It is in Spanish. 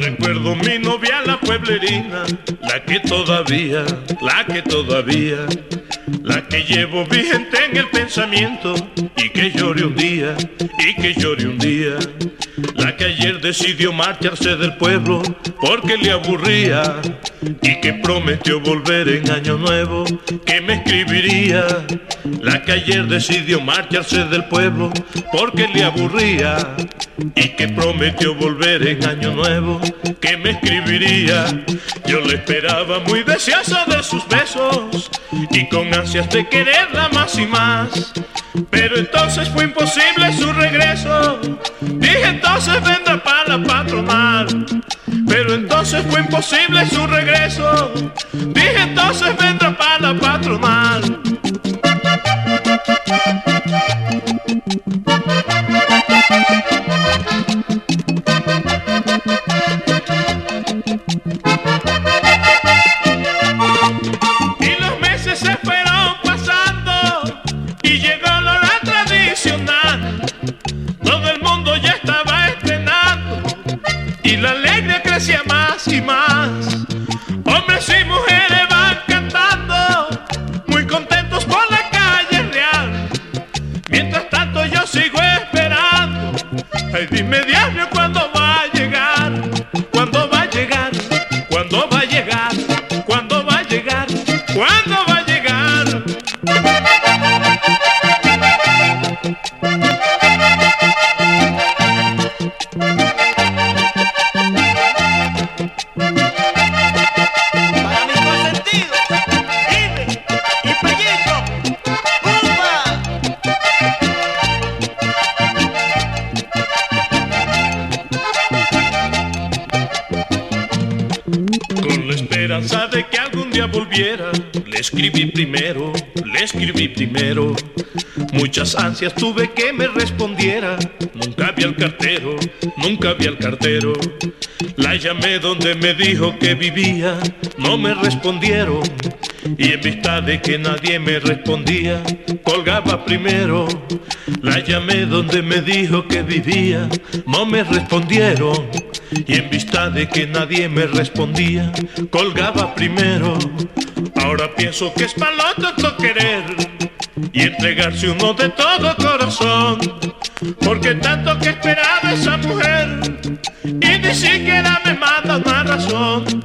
recuerdo mi novia la que todavía, la que todavía, la que llevo vigente en el pensamiento y que llore un día, y que llore un día, la que ayer decidió marcharse del pueblo porque le aburría y que prometió volver en año nuevo, que me escribiría, la que ayer decidió marcharse del pueblo porque le aburría y que prometió volver en año nuevo, que me escribiría. Yo le esperaba muy deseosa de sus besos y con ansias de quererla más y más. Pero entonces fue imposible su regreso. Dije entonces vendrá para la patronal. Pero entonces fue imposible su regreso. Dije entonces vendrá para la patronal. y más. Hombres y mujeres van cantando, muy contentos por la calle real. Mientras tanto yo sigo esperando. Ay, dime diario cuando Muchas ansias tuve que me respondiera. Nunca vi al cartero, nunca vi al cartero. La llamé donde me dijo que vivía, no me respondieron. Y en vista de que nadie me respondía, colgaba primero. La llamé donde me dijo que vivía, no me respondieron. Y en vista de que nadie me respondía, colgaba primero. Ahora pienso que es malo tanto querer y entregarse uno de todo corazón. Porque tanto que esperaba esa mujer y ni siquiera me manda una razón.